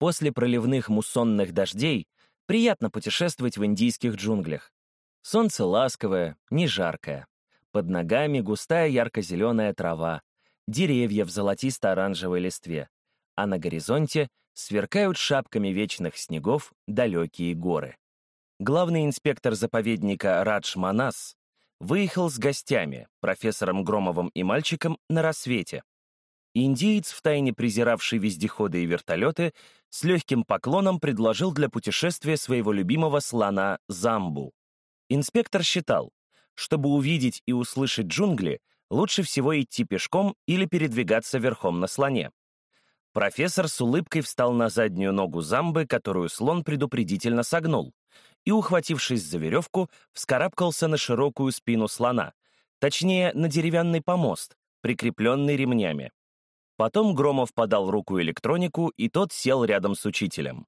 После проливных муссонных дождей приятно путешествовать в индийских джунглях. Солнце ласковое, не жаркое. Под ногами густая ярко-зеленая трава, деревья в золотисто-оранжевой листве, а на горизонте сверкают шапками вечных снегов далекие горы. Главный инспектор заповедника Радж Манас выехал с гостями, профессором Громовым и мальчиком, на рассвете. Индиец, втайне презиравший вездеходы и вертолеты, с легким поклоном предложил для путешествия своего любимого слона Замбу. Инспектор считал, чтобы увидеть и услышать джунгли, лучше всего идти пешком или передвигаться верхом на слоне. Профессор с улыбкой встал на заднюю ногу Замбы, которую слон предупредительно согнул, и, ухватившись за веревку, вскарабкался на широкую спину слона, точнее, на деревянный помост, прикрепленный ремнями. Потом Громов подал руку электронику, и тот сел рядом с учителем.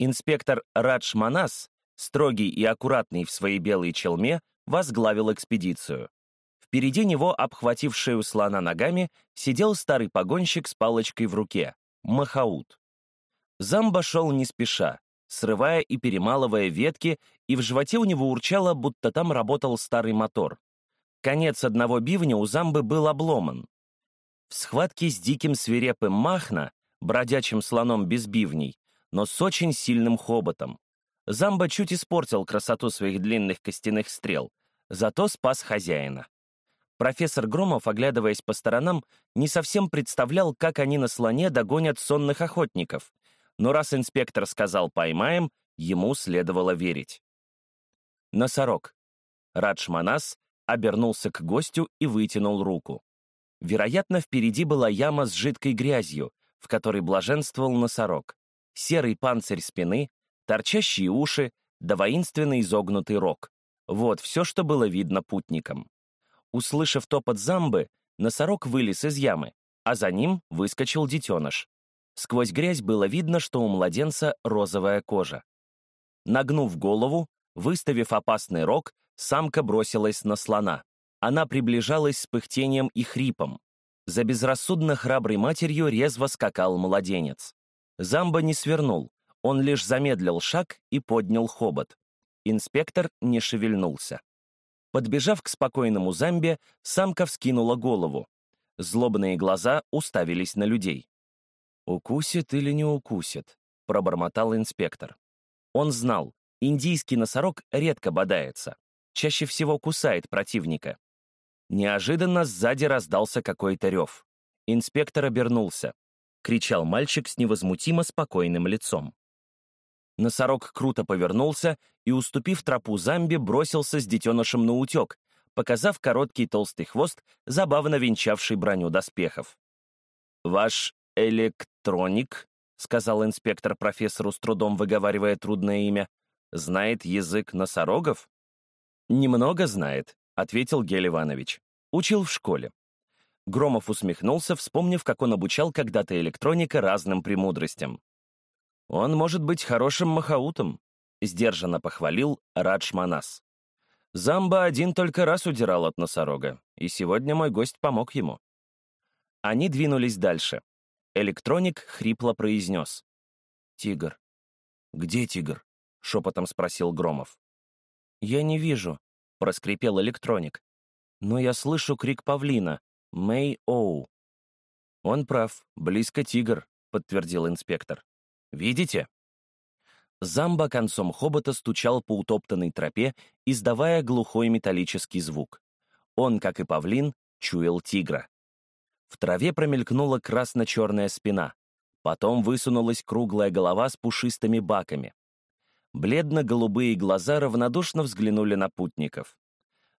Инспектор Радж Манас, строгий и аккуратный в своей белой челме, возглавил экспедицию. Впереди него, обхватив шею слона ногами, сидел старый погонщик с палочкой в руке — Махаут. Замба шел не спеша, срывая и перемалывая ветки, и в животе у него урчало, будто там работал старый мотор. Конец одного бивня у Замбы был обломан. В схватке с диким свирепым Махна, бродячим слоном без бивней, но с очень сильным хоботом. Замба чуть испортил красоту своих длинных костяных стрел, зато спас хозяина. Профессор Громов, оглядываясь по сторонам, не совсем представлял, как они на слоне догонят сонных охотников. Но раз инспектор сказал «поймаем», ему следовало верить. Носорог. Радж Манас обернулся к гостю и вытянул руку. Вероятно, впереди была яма с жидкой грязью, в которой блаженствовал носорог. Серый панцирь спины, торчащие уши, да воинственно изогнутый рог. Вот все, что было видно путникам. Услышав топот замбы, носорог вылез из ямы, а за ним выскочил детеныш. Сквозь грязь было видно, что у младенца розовая кожа. Нагнув голову, выставив опасный рог, самка бросилась на слона. Она приближалась с пыхтением и хрипом. За безрассудно храброй матерью резво скакал младенец. Замба не свернул, он лишь замедлил шаг и поднял хобот. Инспектор не шевельнулся. Подбежав к спокойному Замбе, самка вскинула голову. Злобные глаза уставились на людей. «Укусит или не укусит?» — пробормотал инспектор. Он знал, индийский носорог редко бодается, чаще всего кусает противника. Неожиданно сзади раздался какой-то рев. Инспектор обернулся. Кричал мальчик с невозмутимо спокойным лицом. Носорог круто повернулся и, уступив тропу Замби, бросился с детенышем на утек, показав короткий толстый хвост, забавно венчавший броню доспехов. «Ваш электроник», — сказал инспектор профессору, с трудом выговаривая трудное имя, — «знает язык носорогов?» «Немного знает», — ответил Гель Иванович. «Учил в школе». Громов усмехнулся, вспомнив, как он обучал когда-то электроника разным премудростям. «Он может быть хорошим махаутом», — сдержанно похвалил Радж Манас. «Замба один только раз удирал от носорога, и сегодня мой гость помог ему». Они двинулись дальше. Электроник хрипло произнес. «Тигр». «Где тигр?» — шепотом спросил Громов. «Я не вижу», — проскрипел электроник. «Но я слышу крик павлина. Мэй Оу». «Он прав. Близко тигр», — подтвердил инспектор. «Видите?» Замба концом хобота стучал по утоптанной тропе, издавая глухой металлический звук. Он, как и павлин, чуял тигра. В траве промелькнула красно-черная спина. Потом высунулась круглая голова с пушистыми баками. Бледно-голубые глаза равнодушно взглянули на путников.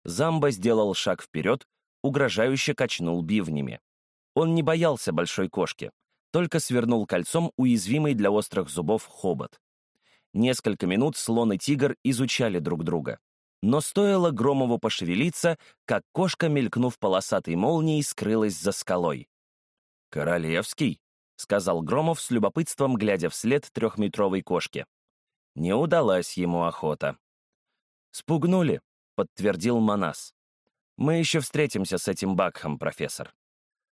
Замба сделал шаг вперед, угрожающе качнул бивнями. Он не боялся большой кошки, только свернул кольцом уязвимый для острых зубов хобот. Несколько минут слон и тигр изучали друг друга. Но стоило Громову пошевелиться, как кошка, мелькнув полосатой молнией, скрылась за скалой. «Королевский», — сказал Громов с любопытством, глядя вслед трехметровой кошке. Не удалась ему охота. «Спугнули», — подтвердил Манас. «Мы еще встретимся с этим Бакхом, профессор».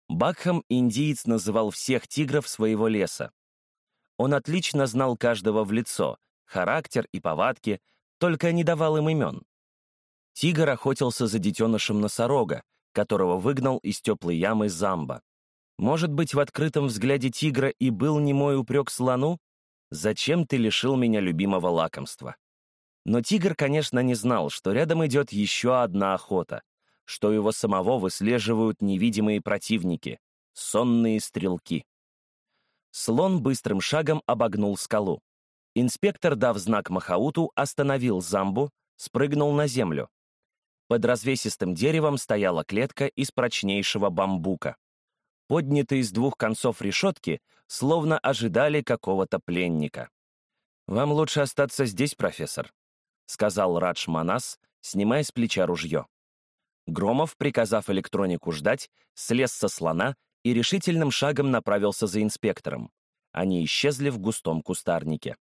Бакхом индиец называл всех тигров своего леса. Он отлично знал каждого в лицо, характер и повадки, только не давал им имен. Тигр охотился за детенышем носорога, которого выгнал из теплой ямы Замба. Может быть, в открытом взгляде тигра и был немой упрек слону? «Зачем ты лишил меня любимого лакомства?» Но тигр, конечно, не знал, что рядом идет еще одна охота, что его самого выслеживают невидимые противники — сонные стрелки. Слон быстрым шагом обогнул скалу. Инспектор, дав знак Махауту, остановил Замбу, спрыгнул на землю. Под развесистым деревом стояла клетка из прочнейшего бамбука. Поднятые с двух концов решетки словно ожидали какого-то пленника. «Вам лучше остаться здесь, профессор», — сказал Радж Манас, снимая с плеча ружье. Громов, приказав электронику ждать, слез со слона и решительным шагом направился за инспектором. Они исчезли в густом кустарнике.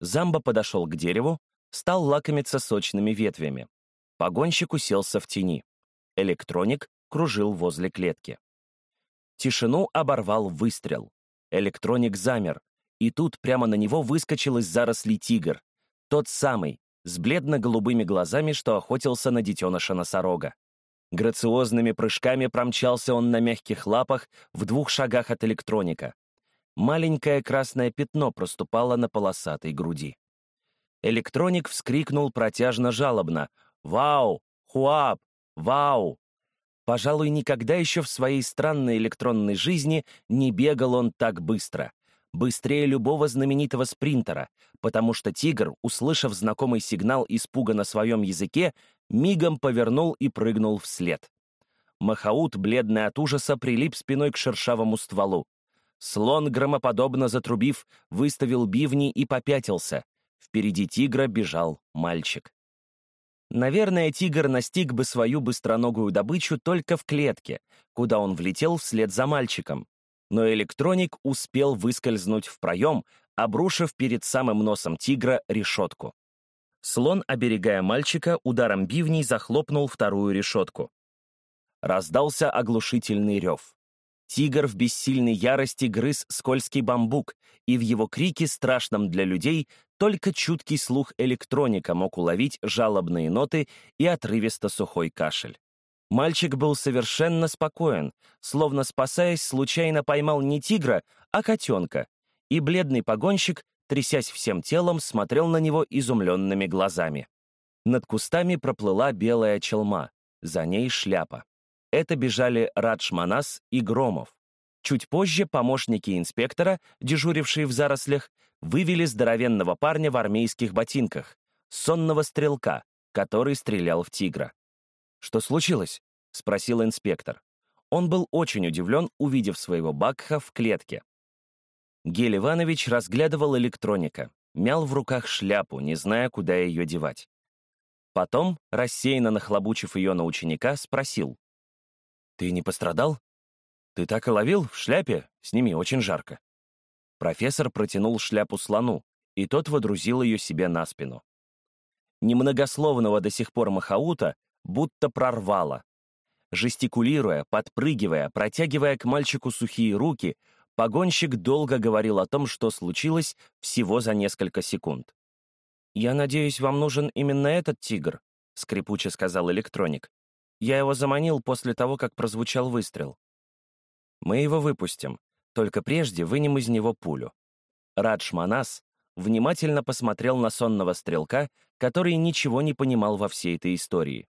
Замба подошел к дереву, стал лакомиться сочными ветвями. Погонщик уселся в тени. Электроник кружил возле клетки. Тишину оборвал выстрел. Электроник замер, и тут прямо на него выскочил из зарослей тигр. Тот самый, с бледно-голубыми глазами, что охотился на детеныша носорога. Грациозными прыжками промчался он на мягких лапах в двух шагах от электроника. Маленькое красное пятно проступало на полосатой груди. Электроник вскрикнул протяжно-жалобно. «Вау! Хуап! Вау!» Пожалуй, никогда еще в своей странной электронной жизни не бегал он так быстро быстрее любого знаменитого спринтера, потому что тигр, услышав знакомый сигнал испуга на своем языке, мигом повернул и прыгнул вслед. Махаут, бледный от ужаса, прилип спиной к шершавому стволу. Слон, громоподобно затрубив, выставил бивни и попятился. Впереди тигра бежал мальчик. Наверное, тигр настиг бы свою быстроногую добычу только в клетке, куда он влетел вслед за мальчиком но электроник успел выскользнуть в проем, обрушив перед самым носом тигра решетку. Слон, оберегая мальчика, ударом бивней захлопнул вторую решетку. Раздался оглушительный рев. Тигр в бессильной ярости грыз скользкий бамбук, и в его крике, страшном для людей, только чуткий слух электроника мог уловить жалобные ноты и отрывисто сухой кашель. Мальчик был совершенно спокоен, словно спасаясь, случайно поймал не тигра, а котенка, и бледный погонщик, трясясь всем телом, смотрел на него изумленными глазами. Над кустами проплыла белая челма, за ней шляпа. Это бежали Радж Манас и Громов. Чуть позже помощники инспектора, дежурившие в зарослях, вывели здоровенного парня в армейских ботинках, сонного стрелка, который стрелял в тигра. «Что случилось?» — спросил инспектор. Он был очень удивлен, увидев своего Бакха в клетке. Гель Иванович разглядывал электроника, мял в руках шляпу, не зная, куда ее девать. Потом, рассеянно нахлобучив ее на ученика, спросил. «Ты не пострадал? Ты так и ловил в шляпе? Сними, очень жарко». Профессор протянул шляпу слону, и тот водрузил ее себе на спину. Немногословного до сих пор Махаута будто прорвало. Жестикулируя, подпрыгивая, протягивая к мальчику сухие руки, погонщик долго говорил о том, что случилось всего за несколько секунд. «Я надеюсь, вам нужен именно этот тигр», — скрипуче сказал электроник. «Я его заманил после того, как прозвучал выстрел». «Мы его выпустим, только прежде вынем из него пулю». Радж Манас внимательно посмотрел на сонного стрелка, который ничего не понимал во всей этой истории.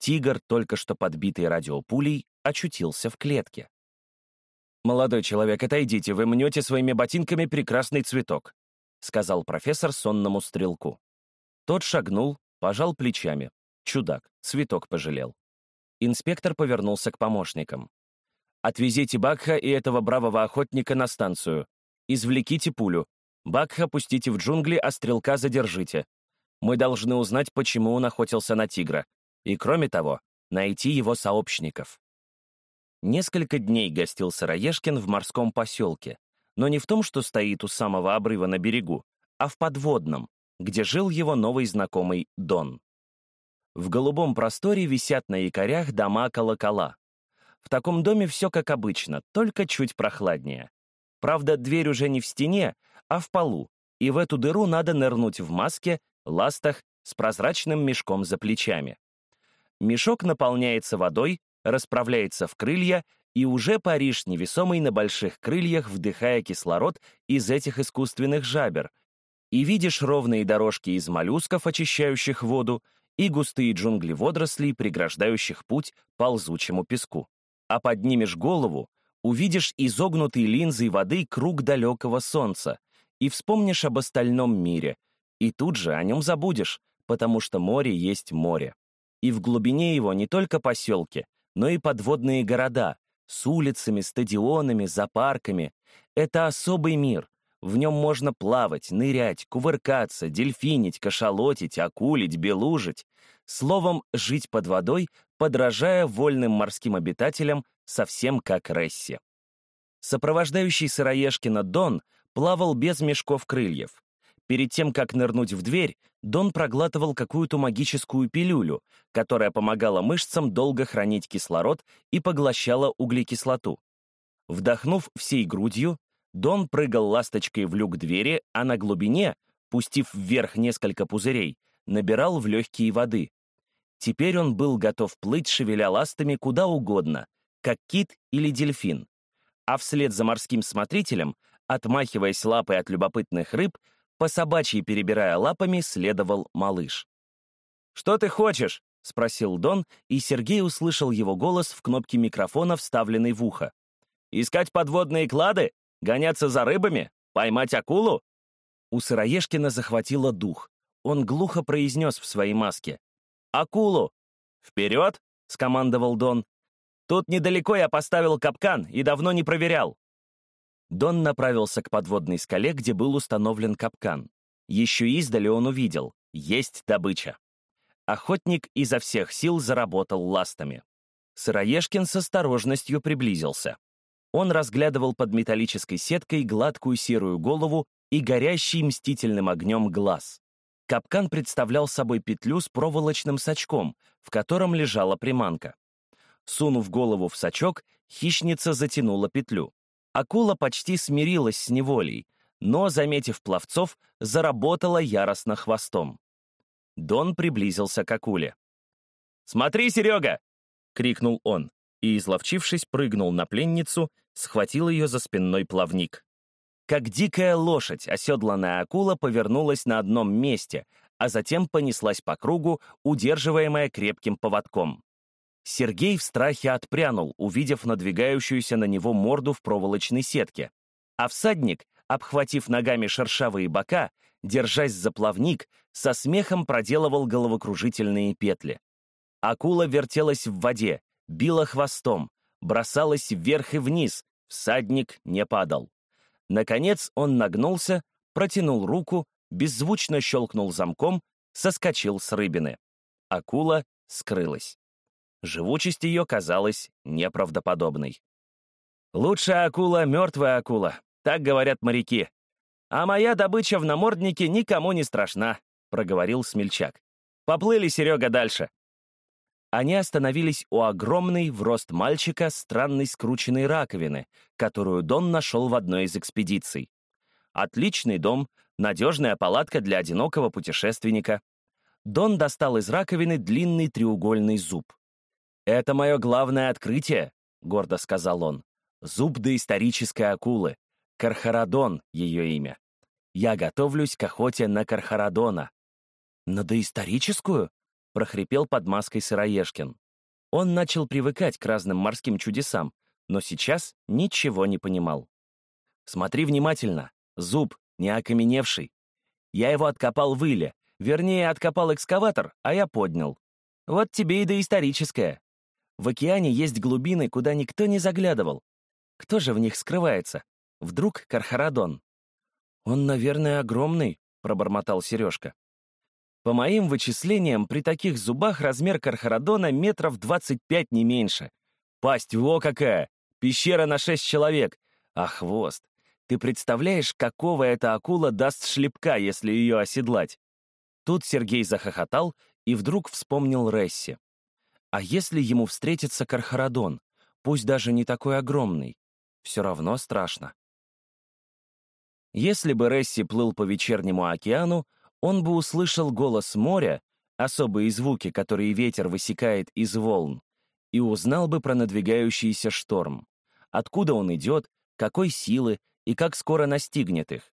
Тигр, только что подбитый радиопулей, очутился в клетке. «Молодой человек, отойдите, вы мнете своими ботинками прекрасный цветок», сказал профессор сонному стрелку. Тот шагнул, пожал плечами. Чудак, цветок пожалел. Инспектор повернулся к помощникам. «Отвезите Бакха и этого бравого охотника на станцию. Извлеките пулю. Бакха пустите в джунгли, а стрелка задержите. Мы должны узнать, почему он охотился на тигра. И, кроме того, найти его сообщников. Несколько дней гостил Сыроежкин в морском поселке, но не в том, что стоит у самого обрыва на берегу, а в подводном, где жил его новый знакомый Дон. В голубом просторе висят на якорях дома-колокола. В таком доме все как обычно, только чуть прохладнее. Правда, дверь уже не в стене, а в полу, и в эту дыру надо нырнуть в маске, ластах, с прозрачным мешком за плечами. Мешок наполняется водой, расправляется в крылья, и уже паришь невесомый на больших крыльях, вдыхая кислород из этих искусственных жабер, и видишь ровные дорожки из моллюсков, очищающих воду, и густые джунгли водорослей, преграждающих путь ползучему песку. А поднимешь голову, увидишь изогнутые линзой воды круг далекого солнца и вспомнишь об остальном мире, и тут же о нем забудешь, потому что море есть море. И в глубине его не только поселки, но и подводные города с улицами, стадионами, зоопарками. Это особый мир, в нем можно плавать, нырять, кувыркаться, дельфинить, кашалотить, акулить, белужить. Словом, жить под водой, подражая вольным морским обитателям, совсем как Ресси. Сопровождающий сыроежкина Дон плавал без мешков крыльев. Перед тем, как нырнуть в дверь, Дон проглатывал какую-то магическую пилюлю, которая помогала мышцам долго хранить кислород и поглощала углекислоту. Вдохнув всей грудью, Дон прыгал ласточкой в люк двери, а на глубине, пустив вверх несколько пузырей, набирал в легкие воды. Теперь он был готов плыть, шевеля ластами куда угодно, как кит или дельфин. А вслед за морским смотрителем, отмахиваясь лапой от любопытных рыб, по собачьей перебирая лапами, следовал малыш. «Что ты хочешь?» — спросил Дон, и Сергей услышал его голос в кнопке микрофона, вставленной в ухо. «Искать подводные клады?» Гоняться за рыбами? Поймать акулу?» У Сыроежкина захватило дух. Он глухо произнес в своей маске. «Акулу!» «Вперед!» — скомандовал Дон. «Тут недалеко я поставил капкан и давно не проверял». Дон направился к подводной скале, где был установлен капкан. Еще издали он увидел — есть добыча. Охотник изо всех сил заработал ластами. Сыроежкин с осторожностью приблизился. Он разглядывал под металлической сеткой гладкую серую голову и горящий мстительным огнем глаз. Капкан представлял собой петлю с проволочным сачком, в котором лежала приманка. Сунув голову в сачок, хищница затянула петлю. Акула почти смирилась с неволей, но, заметив пловцов, заработала яростно хвостом. Дон приблизился к акуле. «Смотри, Серега!» — крикнул он и, изловчившись, прыгнул на пленницу, схватил ее за спинной плавник. Как дикая лошадь, оседланная акула повернулась на одном месте, а затем понеслась по кругу, удерживаемая крепким поводком. Сергей в страхе отпрянул, увидев надвигающуюся на него морду в проволочной сетке. А всадник, обхватив ногами шершавые бока, держась за плавник, со смехом проделывал головокружительные петли. Акула вертелась в воде, била хвостом, бросалась вверх и вниз, всадник не падал. Наконец он нагнулся, протянул руку, беззвучно щелкнул замком, соскочил с рыбины. Акула скрылась. Живучесть ее казалась неправдоподобной. «Лучшая акула — мертвая акула», — так говорят моряки. «А моя добыча в наморднике никому не страшна», — проговорил смельчак. «Поплыли, Серега, дальше». Они остановились у огромной в рост мальчика странной скрученной раковины, которую Дон нашел в одной из экспедиций. Отличный дом, надежная палатка для одинокого путешественника. Дон достал из раковины длинный треугольный зуб. «Это мое главное открытие», — гордо сказал он. «Зуб доисторической акулы. Кархарадон — ее имя. Я готовлюсь к охоте на Кархарадона». «На доисторическую?» — прохрипел под маской Сыроежкин. Он начал привыкать к разным морским чудесам, но сейчас ничего не понимал. «Смотри внимательно. Зуб, не окаменевший. Я его откопал в иле. Вернее, откопал экскаватор, а я поднял. Вот тебе и доисторическое. В океане есть глубины, куда никто не заглядывал. Кто же в них скрывается? Вдруг Кархарадон?» «Он, наверное, огромный», — пробормотал Сережка. По моим вычислениям, при таких зубах размер Кархарадона метров 25 не меньше. Пасть во какая! Пещера на 6 человек. А хвост! Ты представляешь, какого эта акула даст шлепка, если ее оседлать? Тут Сергей захохотал и вдруг вспомнил Ресси. А если ему встретится Кархарадон, пусть даже не такой огромный, все равно страшно. Если бы Ресси плыл по вечернему океану, он бы услышал голос моря, особые звуки, которые ветер высекает из волн, и узнал бы про надвигающийся шторм, откуда он идет, какой силы и как скоро настигнет их.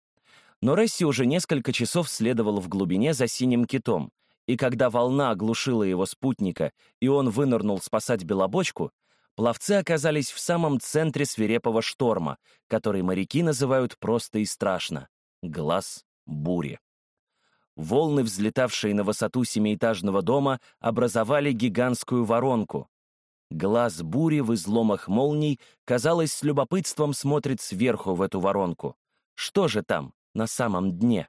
Но Ресси уже несколько часов следовал в глубине за синим китом, и когда волна оглушила его спутника, и он вынырнул спасать белобочку, пловцы оказались в самом центре свирепого шторма, который моряки называют просто и страшно — глаз бури. Волны, взлетавшие на высоту семиэтажного дома, образовали гигантскую воронку. Глаз бури в изломах молний, казалось, с любопытством смотрит сверху в эту воронку. Что же там, на самом дне?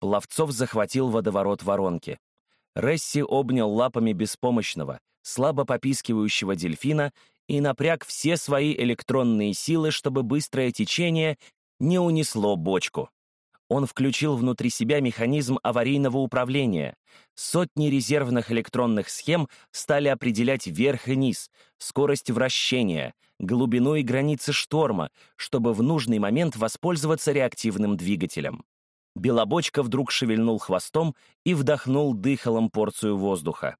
Пловцов захватил водоворот воронки. Ресси обнял лапами беспомощного, слабо попискивающего дельфина и напряг все свои электронные силы, чтобы быстрое течение не унесло бочку. Он включил внутри себя механизм аварийного управления. Сотни резервных электронных схем стали определять верх и низ, скорость вращения, глубину и границы шторма, чтобы в нужный момент воспользоваться реактивным двигателем. Белобочка вдруг шевельнул хвостом и вдохнул дыхалом порцию воздуха.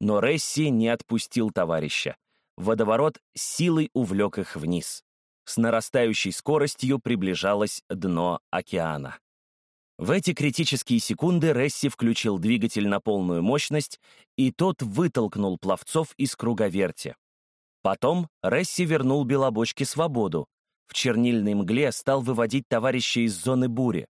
Но Ресси не отпустил товарища. Водоворот силой увлек их вниз. С нарастающей скоростью приближалось дно океана. В эти критические секунды Ресси включил двигатель на полную мощность, и тот вытолкнул пловцов из круговерти. Потом Ресси вернул Белобочке свободу. В чернильной мгле стал выводить товарища из зоны бури.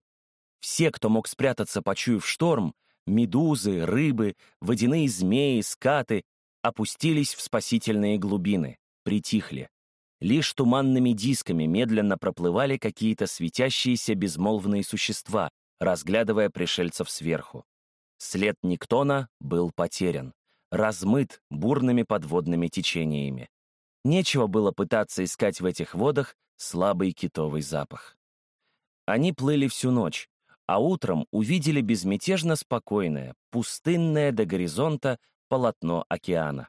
Все, кто мог спрятаться, почуяв шторм, медузы, рыбы, водяные змеи, скаты, опустились в спасительные глубины, притихли. Лишь туманными дисками медленно проплывали какие-то светящиеся безмолвные существа, разглядывая пришельцев сверху. След Никтона был потерян, размыт бурными подводными течениями. Нечего было пытаться искать в этих водах слабый китовый запах. Они плыли всю ночь, а утром увидели безмятежно спокойное, пустынное до горизонта полотно океана.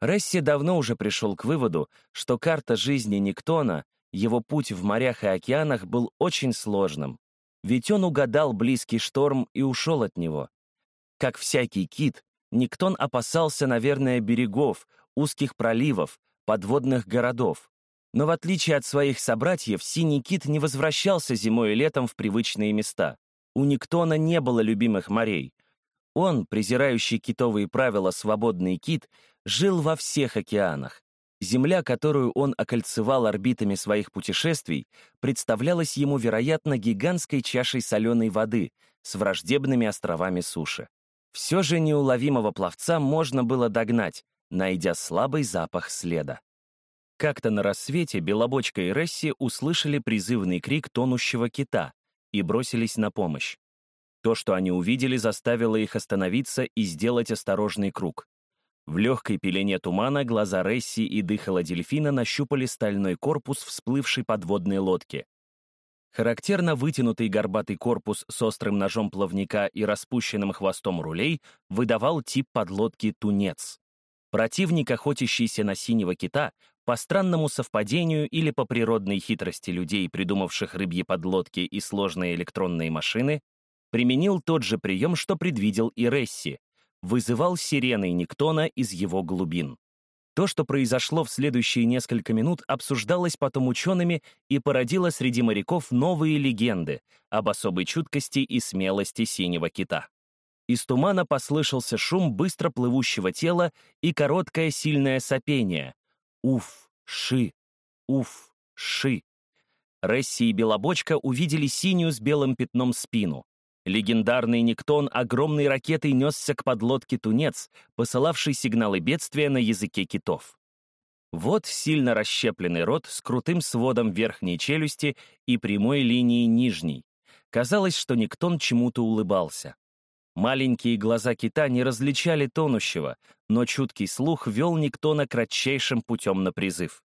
Ресси давно уже пришел к выводу, что карта жизни Никтона, его путь в морях и океанах был очень сложным, ведь он угадал близкий шторм и ушел от него. Как всякий кит, Никтон опасался, наверное, берегов, узких проливов, подводных городов. Но в отличие от своих собратьев, синий кит не возвращался зимой и летом в привычные места. У Никтона не было любимых морей. Он, презирающий китовые правила свободный кит, жил во всех океанах. Земля, которую он окольцевал орбитами своих путешествий, представлялась ему, вероятно, гигантской чашей соленой воды с враждебными островами суши. Все же неуловимого пловца можно было догнать, найдя слабый запах следа. Как-то на рассвете Белобочка и Ресси услышали призывный крик тонущего кита, и бросились на помощь. То, что они увидели, заставило их остановиться и сделать осторожный круг. В легкой пелене тумана глаза Ресси и дыхало дельфина нащупали стальной корпус всплывшей подводной лодки. Характерно вытянутый горбатый корпус с острым ножом плавника и распущенным хвостом рулей выдавал тип подлодки «Тунец». Противник, охотящийся на синего кита, по странному совпадению или по природной хитрости людей, придумавших рыбьи подлодки и сложные электронные машины, применил тот же прием, что предвидел и Ресси, вызывал сирены Никтона из его глубин. То, что произошло в следующие несколько минут, обсуждалось потом учеными и породило среди моряков новые легенды об особой чуткости и смелости синего кита. Из тумана послышался шум быстро плывущего тела и короткое сильное сопение, Уф, ши, уф, ши. Ресси и Белобочка увидели синюю с белым пятном спину. Легендарный Никтон огромной ракетой несся к подлодке Тунец, посылавший сигналы бедствия на языке китов. Вот сильно расщепленный рот с крутым сводом верхней челюсти и прямой линией нижней. Казалось, что Никтон чему-то улыбался. Маленькие глаза кита не различали тонущего, но чуткий слух вел Никтона кратчайшим путем на призыв.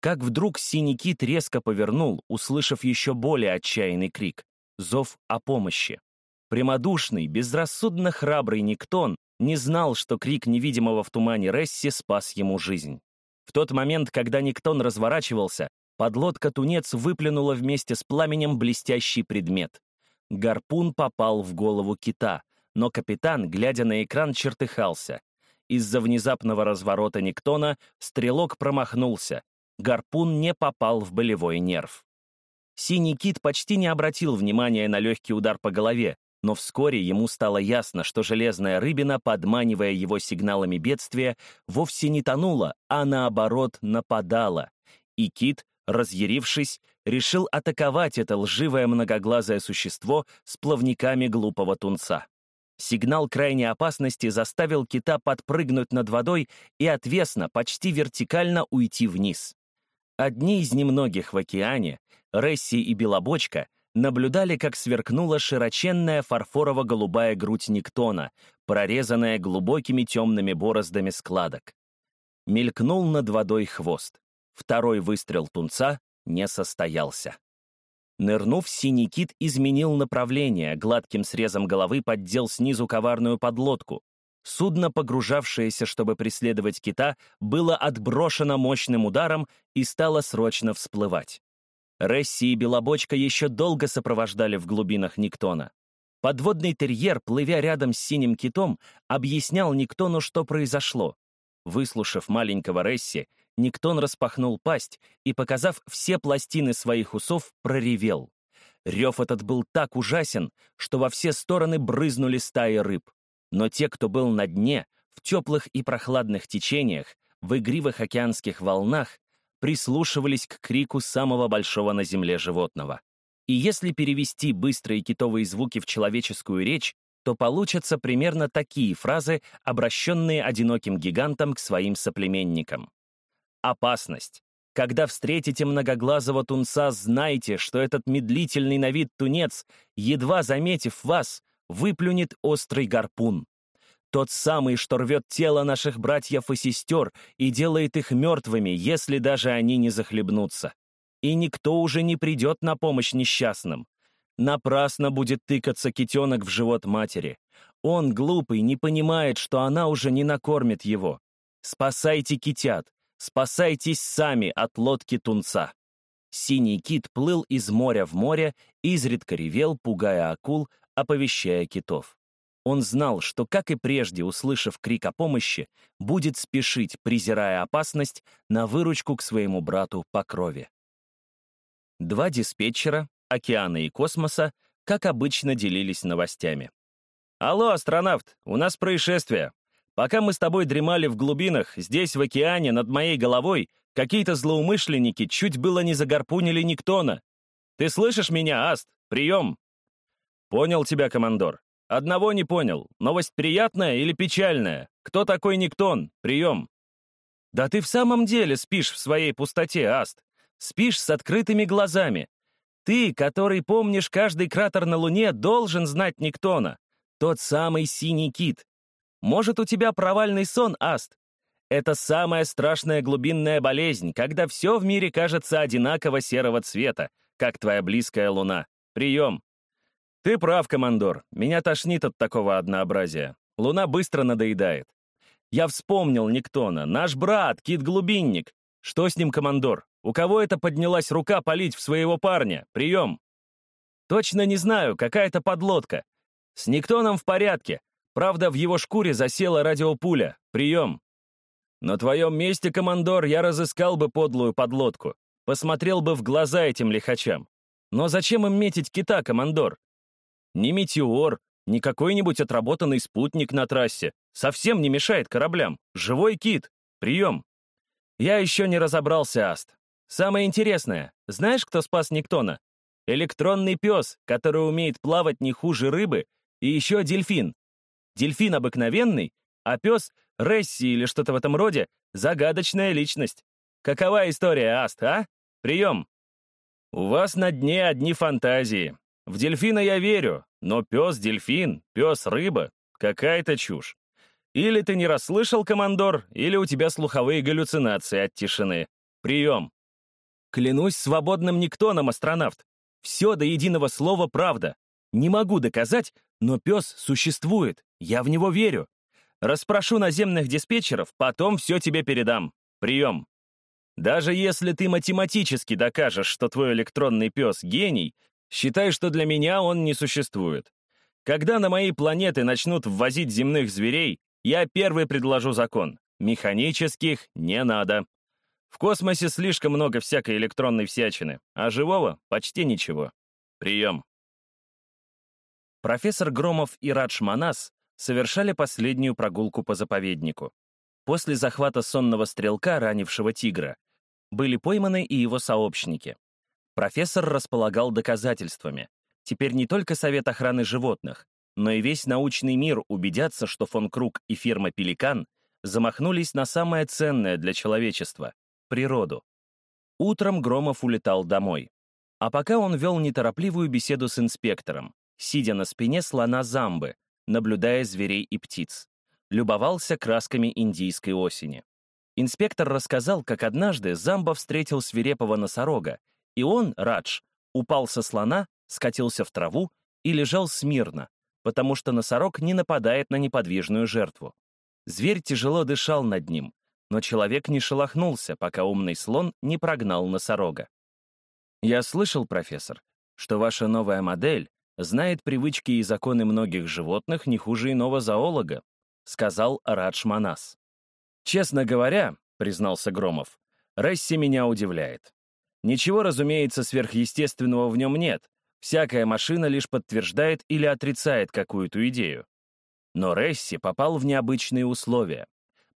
Как вдруг синий кит резко повернул, услышав еще более отчаянный крик — зов о помощи. Прямодушный, безрассудно храбрый Никтон не знал, что крик невидимого в тумане Ресси спас ему жизнь. В тот момент, когда Никтон разворачивался, подлодка-тунец выплюнула вместе с пламенем блестящий предмет. Гарпун попал в голову кита, но капитан, глядя на экран, чертыхался. Из-за внезапного разворота Никтона стрелок промахнулся. Гарпун не попал в болевой нерв. Синий кит почти не обратил внимания на легкий удар по голове, но вскоре ему стало ясно, что железная рыбина, подманивая его сигналами бедствия, вовсе не тонула, а наоборот нападала. И кит, разъярившись, решил атаковать это лживое многоглазое существо с плавниками глупого тунца. Сигнал крайней опасности заставил кита подпрыгнуть над водой и отвесно, почти вертикально уйти вниз. Одни из немногих в океане, Ресси и Белобочка, наблюдали, как сверкнула широченная фарфорово-голубая грудь Никтона, прорезанная глубокими темными бороздами складок. Мелькнул над водой хвост. Второй выстрел тунца не состоялся. Нырнув, синий кит изменил направление, гладким срезом головы поддел снизу коварную подлодку. Судно, погружавшееся, чтобы преследовать кита, было отброшено мощным ударом и стало срочно всплывать. Ресси и Белобочка еще долго сопровождали в глубинах Никтона. Подводный терьер, плывя рядом с синим китом, объяснял Никтону, что произошло. Выслушав маленького Ресси, Никтон распахнул пасть и, показав все пластины своих усов, проревел. Рев этот был так ужасен, что во все стороны брызнули стаи рыб. Но те, кто был на дне, в теплых и прохладных течениях, в игривых океанских волнах, прислушивались к крику самого большого на Земле животного. И если перевести быстрые китовые звуки в человеческую речь, то получатся примерно такие фразы, обращенные одиноким гигантом к своим соплеменникам. Опасность. Когда встретите многоглазого тунца, знайте, что этот медлительный на вид тунец, едва заметив вас, выплюнет острый гарпун. Тот самый, что рвет тело наших братьев и сестер и делает их мертвыми, если даже они не захлебнутся. И никто уже не придет на помощь несчастным. Напрасно будет тыкаться китенок в живот матери. Он, глупый, не понимает, что она уже не накормит его. Спасайте китят, спасайтесь сами от лодки тунца. Синий кит плыл из моря в море, изредка ревел, пугая акул, оповещая китов. Он знал, что, как и прежде, услышав крик о помощи, будет спешить, презирая опасность, на выручку к своему брату по крови. Два диспетчера, океана и космоса, как обычно, делились новостями. «Алло, астронавт, у нас происшествие. Пока мы с тобой дремали в глубинах, здесь, в океане, над моей головой, какие-то злоумышленники чуть было не загарпунили Никтона. Ты слышишь меня, Аст? Прием!» «Понял тебя, командор. Одного не понял. Новость приятная или печальная? Кто такой Никтон? Прием. Да ты в самом деле спишь в своей пустоте, Аст. Спишь с открытыми глазами. Ты, который помнишь каждый кратер на Луне, должен знать Никтона. Тот самый синий кит. Может, у тебя провальный сон, Аст? Это самая страшная глубинная болезнь, когда все в мире кажется одинаково серого цвета, как твоя близкая Луна. Прием. «Ты прав, командор. Меня тошнит от такого однообразия. Луна быстро надоедает. Я вспомнил Никтона. Наш брат, Кит-глубинник. Что с ним, командор? У кого это поднялась рука полить в своего парня? Прием!» «Точно не знаю, какая-то подлодка. С Никтоном в порядке. Правда, в его шкуре засела радиопуля. Прием!» «На твоем месте, командор, я разыскал бы подлую подлодку. Посмотрел бы в глаза этим лихачам. Но зачем им метить кита, командор? Ни метеор, ни какой-нибудь отработанный спутник на трассе. Совсем не мешает кораблям. Живой кит. Прием. Я еще не разобрался, Аст. Самое интересное, знаешь, кто спас Никтона? Электронный пес, который умеет плавать не хуже рыбы, и еще дельфин. Дельфин обыкновенный, а пес — Ресси или что-то в этом роде — загадочная личность. Какова история, Аст, а? Прием. У вас на дне одни фантазии. В дельфина я верю, но пес-дельфин, пес-рыба — какая-то чушь. Или ты не расслышал, командор, или у тебя слуховые галлюцинации от тишины. Прием. Клянусь свободным никтоном, астронавт. Все до единого слова правда. Не могу доказать, но пес существует. Я в него верю. Распрошу наземных диспетчеров, потом все тебе передам. Прием. Даже если ты математически докажешь, что твой электронный пес — гений, считай, что для меня он не существует. Когда на мои планеты начнут ввозить земных зверей, я первый предложу закон. Механических не надо. В космосе слишком много всякой электронной всячины, а живого почти ничего. Прием. Профессор Громов и Радж Манас совершали последнюю прогулку по заповеднику. После захвата сонного стрелка, ранившего тигра, были пойманы и его сообщники. Профессор располагал доказательствами. Теперь не только Совет охраны животных, но и весь научный мир убедятся, что фон Круг и фирма «Пеликан» замахнулись на самое ценное для человечества — природу. Утром Громов улетал домой. А пока он вел неторопливую беседу с инспектором, сидя на спине слона Замбы, наблюдая зверей и птиц. Любовался красками индийской осени. Инспектор рассказал, как однажды Замба встретил свирепого носорога, и он, Радж, упал со слона, скатился в траву и лежал смирно, потому что носорог не нападает на неподвижную жертву. Зверь тяжело дышал над ним, но человек не шелохнулся, пока умный слон не прогнал носорога. «Я слышал, профессор, что ваша новая модель знает привычки и законы многих животных не хуже иного зоолога», сказал Радж Манас. «Честно говоря», — признался Громов, «Ресси меня удивляет. Ничего, разумеется, сверхъестественного в нем нет. Всякая машина лишь подтверждает или отрицает какую-то идею. Но Ресси попал в необычные условия.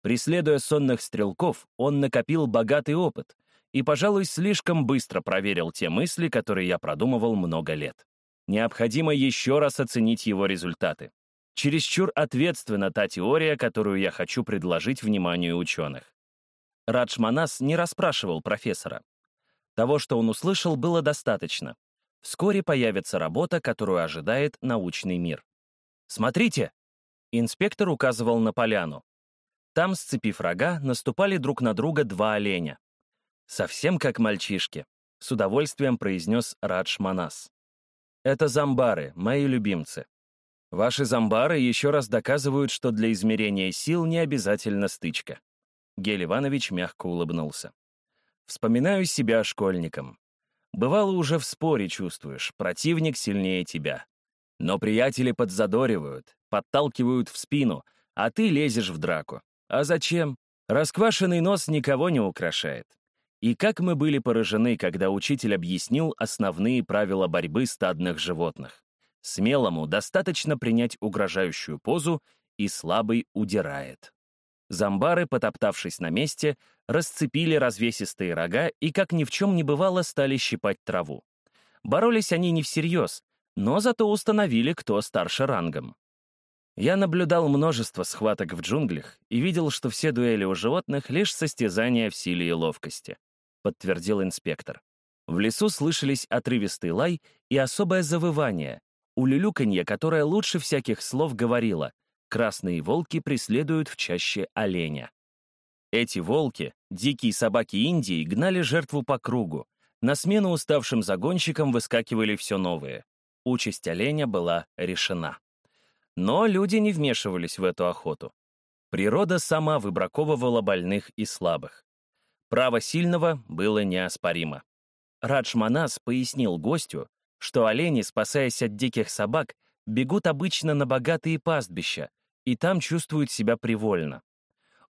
Преследуя сонных стрелков, он накопил богатый опыт и, пожалуй, слишком быстро проверил те мысли, которые я продумывал много лет. Необходимо еще раз оценить его результаты. Чересчур ответственна та теория, которую я хочу предложить вниманию ученых. Радж Манас не расспрашивал профессора. Того, что он услышал, было достаточно. Вскоре появится работа, которую ожидает научный мир. «Смотрите!» Инспектор указывал на поляну. Там, сцепив рога, наступали друг на друга два оленя. «Совсем как мальчишки», — с удовольствием произнес Радж Манас. «Это зомбары, мои любимцы. Ваши зомбары еще раз доказывают, что для измерения сил не обязательно стычка. Гель Иванович мягко улыбнулся. Вспоминаю себя школьником. Бывало уже в споре чувствуешь, противник сильнее тебя. Но приятели подзадоривают, подталкивают в спину, а ты лезешь в драку. А зачем? Расквашенный нос никого не украшает. И как мы были поражены, когда учитель объяснил основные правила борьбы стадных животных. Смелому достаточно принять угрожающую позу, и слабый удирает. Зомбары, потоптавшись на месте, расцепили развесистые рога и, как ни в чем не бывало, стали щипать траву. Боролись они не всерьез, но зато установили, кто старше рангом. Я наблюдал множество схваток в джунглях и видел, что все дуэли у животных — лишь состязания в силе и ловкости, подтвердил инспектор. В лесу слышались отрывистый лай и особое завывание, улюлюканье, которое лучше всяких слов говорило «красные волки преследуют в чаще оленя». Эти волки, дикие собаки Индии, гнали жертву по кругу. На смену уставшим загонщикам выскакивали все новые. Участь оленя была решена. Но люди не вмешивались в эту охоту. Природа сама выбраковывала больных и слабых. Право сильного было неоспоримо. Радж Манас пояснил гостю, что олени, спасаясь от диких собак, бегут обычно на богатые пастбища, и там чувствуют себя привольно.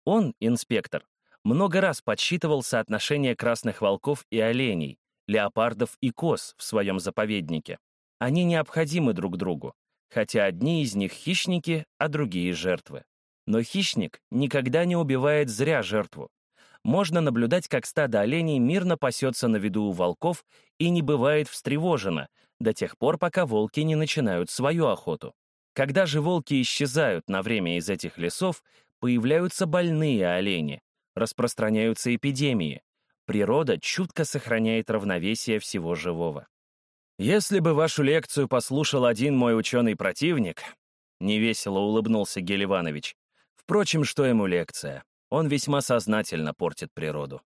Он, инспектор, много раз подсчитывал соотношение красных волков и оленей, леопардов и коз в своем заповеднике. Они необходимы друг другу, хотя одни из них хищники, а другие — жертвы. Но хищник никогда не убивает зря жертву можно наблюдать, как стадо оленей мирно пасется на виду у волков и не бывает встревожено до тех пор, пока волки не начинают свою охоту. Когда же волки исчезают на время из этих лесов, появляются больные олени, распространяются эпидемии. Природа чутко сохраняет равновесие всего живого. «Если бы вашу лекцию послушал один мой ученый-противник», — невесело улыбнулся Гель Иванович, «впрочем, что ему лекция? Он весьма сознательно портит природу.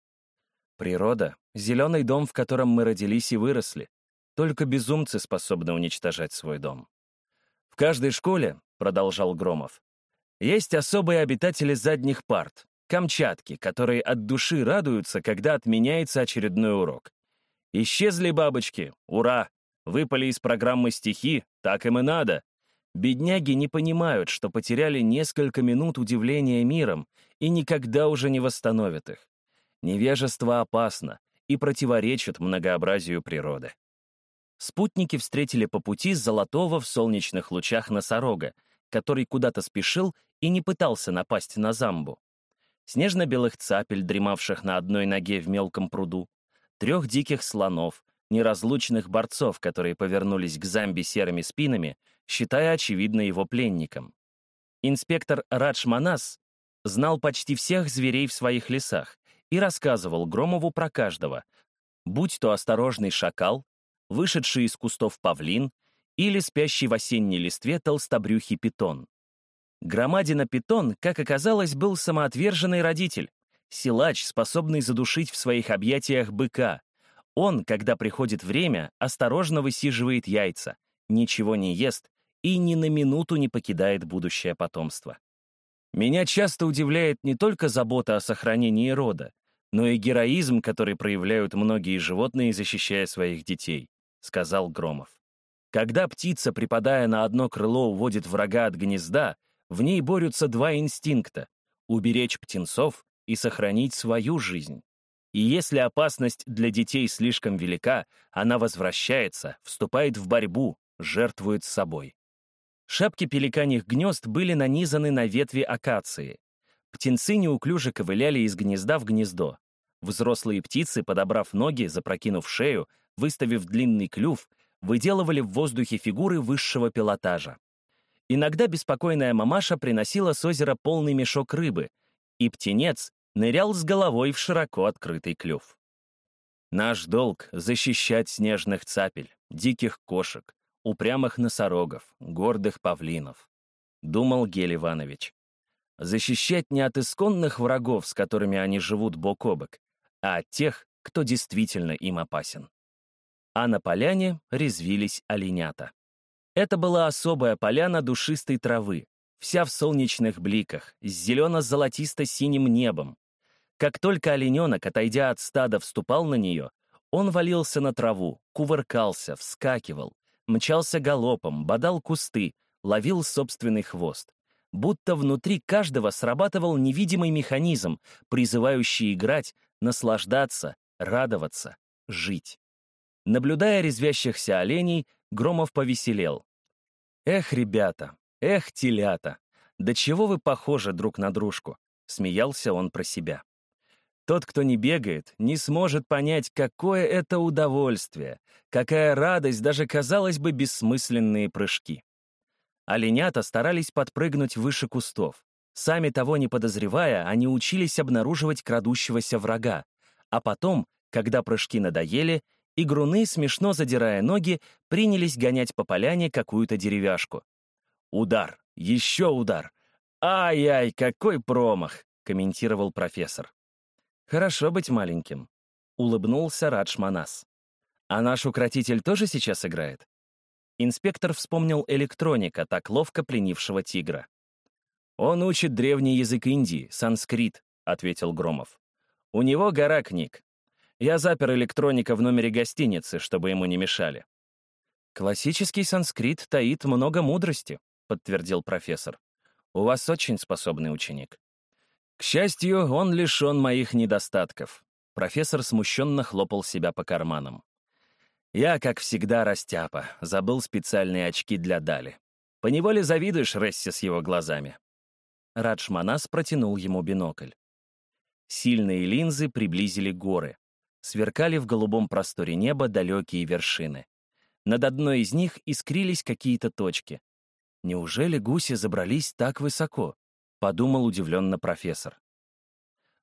Природа — зеленый дом, в котором мы родились и выросли. Только безумцы способны уничтожать свой дом. В каждой школе, — продолжал Громов, — есть особые обитатели задних парт, Камчатки, которые от души радуются, когда отменяется очередной урок. Исчезли бабочки, ура! Выпали из программы стихи, так им и надо. Бедняги не понимают, что потеряли несколько минут удивления миром и никогда уже не восстановят их. Невежество опасно и противоречит многообразию природы. Спутники встретили по пути золотого в солнечных лучах носорога, который куда-то спешил и не пытался напасть на замбу. Снежно-белых цапель, дремавших на одной ноге в мелком пруду, трех диких слонов, неразлучных борцов, которые повернулись к Замби серыми спинами, считая очевидно его пленником. Инспектор Радж Манас знал почти всех зверей в своих лесах и рассказывал Громову про каждого, будь то осторожный шакал, вышедший из кустов павлин или спящий в осенней листве толстобрюхий питон. Громадина питон, как оказалось, был самоотверженный родитель, силач, способный задушить в своих объятиях быка, он, когда приходит время, осторожно высиживает яйца, ничего не ест и ни на минуту не покидает будущее потомство. Меня часто удивляет не только забота о сохранении рода, но и героизм, который проявляют многие животные, защищая своих детей, сказал Громов. Когда птица, припадая на одно крыло, уводит врага от гнезда, в ней борются два инстинкта — уберечь птенцов и сохранить свою жизнь. И если опасность для детей слишком велика, она возвращается, вступает в борьбу, жертвует собой. Шапки пеликаньих гнезд были нанизаны на ветви акации. Птенцы неуклюже ковыляли из гнезда в гнездо. Взрослые птицы, подобрав ноги, запрокинув шею, выставив длинный клюв, выделывали в воздухе фигуры высшего пилотажа. Иногда беспокойная мамаша приносила с озера полный мешок рыбы, и птенец, нырял с головой в широко открытый клюв. Наш долг — защищать снежных цапель, диких кошек, упрямых носорогов, гордых павлинов, — думал Гель Иванович. Защищать не от исконных врагов, с которыми они живут бок о бок, а от тех, кто действительно им опасен. А на поляне резвились оленята. Это была особая поляна душистой травы, вся в солнечных бликах, с зелено-золотисто-синим небом, как только олененок, отойдя от стада, вступал на нее, он валился на траву, кувыркался, вскакивал, мчался галопом, бодал кусты, ловил собственный хвост. Будто внутри каждого срабатывал невидимый механизм, призывающий играть, наслаждаться, радоваться, жить. Наблюдая резвящихся оленей, Громов повеселел. «Эх, ребята, эх, телята, да чего вы похожи друг на дружку?» — смеялся он про себя. Тот, кто не бегает, не сможет понять, какое это удовольствие, какая радость даже, казалось бы, бессмысленные прыжки. Оленята старались подпрыгнуть выше кустов. Сами того не подозревая, они учились обнаруживать крадущегося врага. А потом, когда прыжки надоели, игруны, смешно задирая ноги, принялись гонять по поляне какую-то деревяшку. «Удар! Еще удар! Ай-яй, какой промах!» — комментировал профессор. «Хорошо быть маленьким», — улыбнулся Радж Манас. «А наш укротитель тоже сейчас играет?» Инспектор вспомнил электроника, так ловко пленившего тигра. «Он учит древний язык Индии, санскрит», — ответил Громов. «У него гора книг. Я запер электроника в номере гостиницы, чтобы ему не мешали». «Классический санскрит таит много мудрости», — подтвердил профессор. «У вас очень способный ученик». К счастью, он лишен моих недостатков. Профессор смущенно хлопал себя по карманам. Я, как всегда, растяпа, забыл специальные очки для Дали. Поневоле завидуешь Ресси с его глазами. Радж Манас протянул ему бинокль. Сильные линзы приблизили горы. Сверкали в голубом просторе неба далекие вершины. Над одной из них искрились какие-то точки. Неужели гуси забрались так высоко? Подумал удивленно профессор.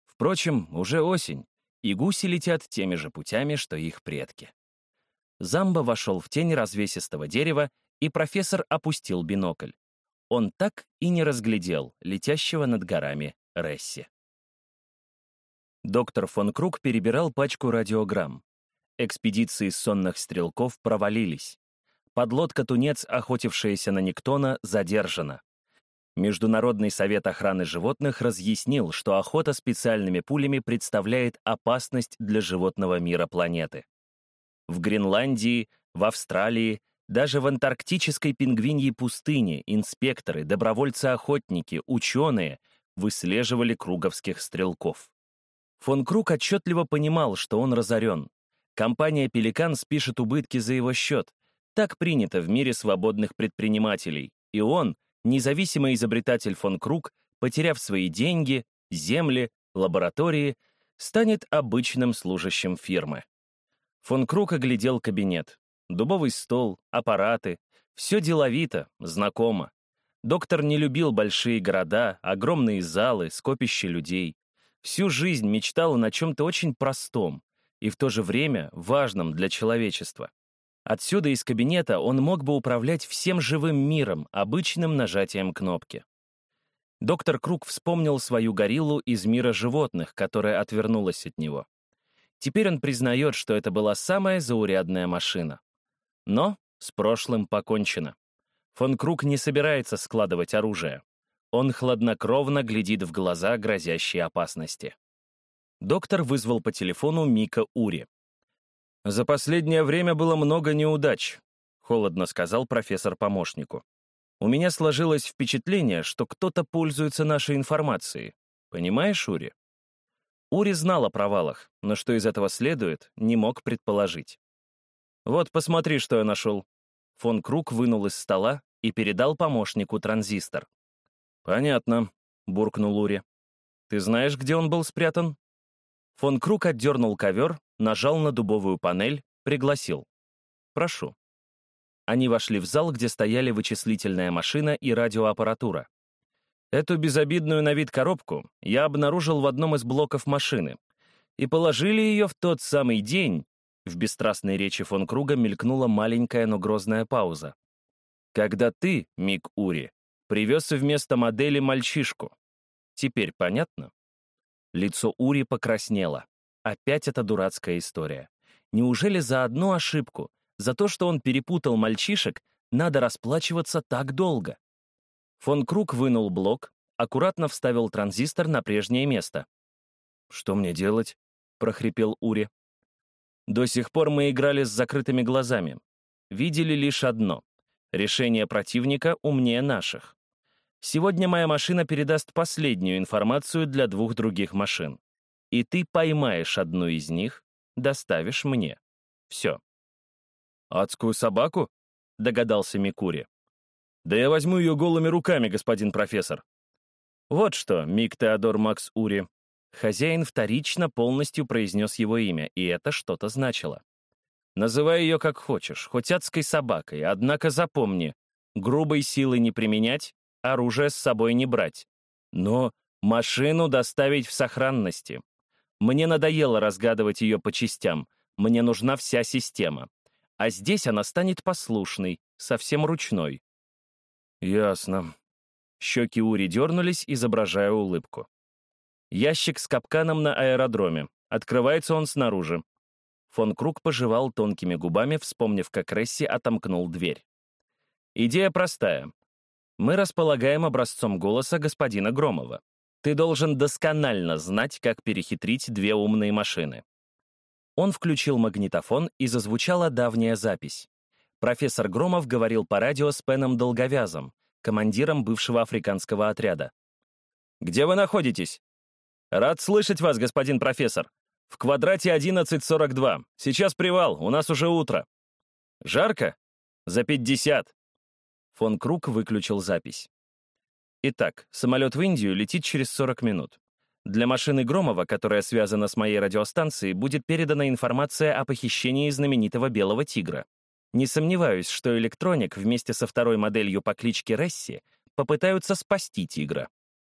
Впрочем, уже осень, и гуси летят теми же путями, что их предки. Замба вошел в тень развесистого дерева, и профессор опустил бинокль. Он так и не разглядел летящего над горами Ресси. Доктор фон Круг перебирал пачку радиограмм. Экспедиции сонных стрелков провалились. Подлодка-тунец, охотившаяся на Никтона, задержана. Международный совет охраны животных разъяснил, что охота специальными пулями представляет опасность для животного мира планеты. В Гренландии, в Австралии, даже в антарктической пингвиньей пустыне инспекторы, добровольцы-охотники, ученые выслеживали круговских стрелков. Фон Круг отчетливо понимал, что он разорен. Компания «Пеликан» спишет убытки за его счет. Так принято в мире свободных предпринимателей. И он, независимый изобретатель фон Круг, потеряв свои деньги, земли, лаборатории, станет обычным служащим фирмы. Фон Круг оглядел кабинет. Дубовый стол, аппараты. Все деловито, знакомо. Доктор не любил большие города, огромные залы, скопище людей. Всю жизнь мечтал о чем-то очень простом и в то же время важном для человечества. Отсюда из кабинета он мог бы управлять всем живым миром обычным нажатием кнопки. Доктор Круг вспомнил свою гориллу из мира животных, которая отвернулась от него. Теперь он признает, что это была самая заурядная машина. Но с прошлым покончено. Фон Круг не собирается складывать оружие. Он хладнокровно глядит в глаза грозящей опасности. Доктор вызвал по телефону Мика Ури. «За последнее время было много неудач», — холодно сказал профессор помощнику. «У меня сложилось впечатление, что кто-то пользуется нашей информацией. Понимаешь, Ури?» Ури знал о провалах, но что из этого следует, не мог предположить. «Вот, посмотри, что я нашел». Фон Круг вынул из стола и передал помощнику транзистор. «Понятно», — буркнул Ури. «Ты знаешь, где он был спрятан?» Фон Круг отдернул ковер, нажал на дубовую панель, пригласил. «Прошу». Они вошли в зал, где стояли вычислительная машина и радиоаппаратура. Эту безобидную на вид коробку я обнаружил в одном из блоков машины. И положили ее в тот самый день, в бесстрастной речи фон Круга мелькнула маленькая, но грозная пауза. «Когда ты, Мик Ури, Привез вместо модели мальчишку. Теперь понятно? Лицо Ури покраснело. Опять эта дурацкая история. Неужели за одну ошибку, за то, что он перепутал мальчишек, надо расплачиваться так долго? Фон Круг вынул блок, аккуратно вставил транзистор на прежнее место. «Что мне делать?» — прохрипел Ури. До сих пор мы играли с закрытыми глазами. Видели лишь одно — решение противника умнее наших. Сегодня моя машина передаст последнюю информацию для двух других машин. И ты поймаешь одну из них, доставишь мне. Все. «Адскую собаку?» — догадался Микури. «Да я возьму ее голыми руками, господин профессор». «Вот что, Мик Теодор Макс Ури». Хозяин вторично полностью произнес его имя, и это что-то значило. «Называй ее как хочешь, хоть адской собакой, однако запомни, грубой силы не применять, оружие с собой не брать. Но машину доставить в сохранности. Мне надоело разгадывать ее по частям, мне нужна вся система. А здесь она станет послушной, совсем ручной. Ясно. Щеки Ури дернулись, изображая улыбку. Ящик с капканом на аэродроме. Открывается он снаружи. Фон Круг пожевал тонкими губами, вспомнив, как Ресси отомкнул дверь. Идея простая. Мы располагаем образцом голоса господина Громова. Ты должен досконально знать, как перехитрить две умные машины. Он включил магнитофон, и зазвучала давняя запись. Профессор Громов говорил по радио с Пеном Долговязом, командиром бывшего африканского отряда. «Где вы находитесь?» «Рад слышать вас, господин профессор. В квадрате 1142. Сейчас привал, у нас уже утро». «Жарко?» «За 50. Фон Круг выключил запись. Итак, самолет в Индию летит через 40 минут. Для машины Громова, которая связана с моей радиостанцией, будет передана информация о похищении знаменитого белого тигра. Не сомневаюсь, что электроник вместе со второй моделью по кличке Ресси попытаются спасти тигра.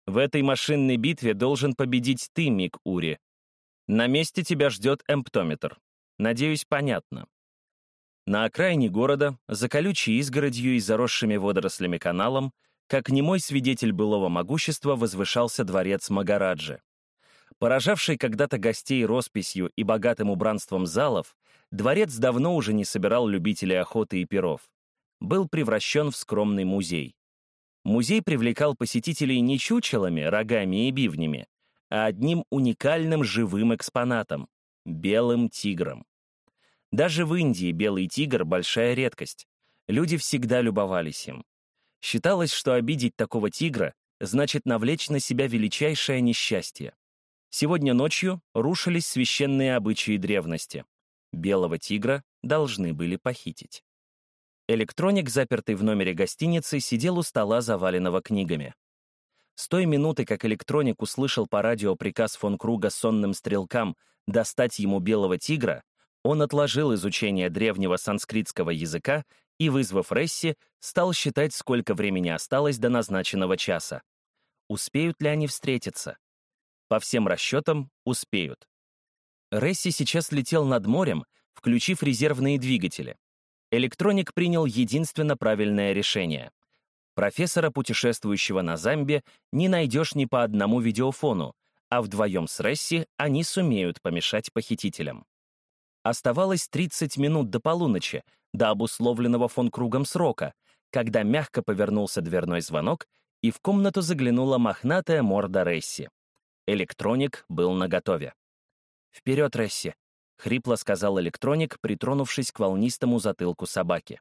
В этой машинной битве должен победить ты, Мик Ури. На месте тебя ждет эмптометр. Надеюсь, понятно. На окраине города, за колючей изгородью и заросшими водорослями каналом, как немой свидетель былого могущества возвышался дворец Магараджи. Поражавший когда-то гостей росписью и богатым убранством залов, дворец давно уже не собирал любителей охоты и перов. Был превращен в скромный музей. Музей привлекал посетителей не чучелами, рогами и бивнями, а одним уникальным живым экспонатом — белым тигром. Даже в Индии белый тигр — большая редкость. Люди всегда любовались им. Считалось, что обидеть такого тигра значит навлечь на себя величайшее несчастье. Сегодня ночью рушились священные обычаи древности. Белого тигра должны были похитить. Электроник, запертый в номере гостиницы, сидел у стола, заваленного книгами. С той минуты, как электроник услышал по радио приказ фон Круга сонным стрелкам достать ему белого тигра, он отложил изучение древнего санскритского языка и, вызвав Ресси, стал считать, сколько времени осталось до назначенного часа. Успеют ли они встретиться? По всем расчетам, успеют. Ресси сейчас летел над морем, включив резервные двигатели. Электроник принял единственно правильное решение. Профессора, путешествующего на Замбе, не найдешь ни по одному видеофону, а вдвоем с Ресси они сумеют помешать похитителям. Оставалось 30 минут до полуночи, до обусловленного фон Кругом срока, когда мягко повернулся дверной звонок, и в комнату заглянула мохнатая морда Ресси. Электроник был наготове. «Вперед, Ресси!» — хрипло сказал электроник, притронувшись к волнистому затылку собаки.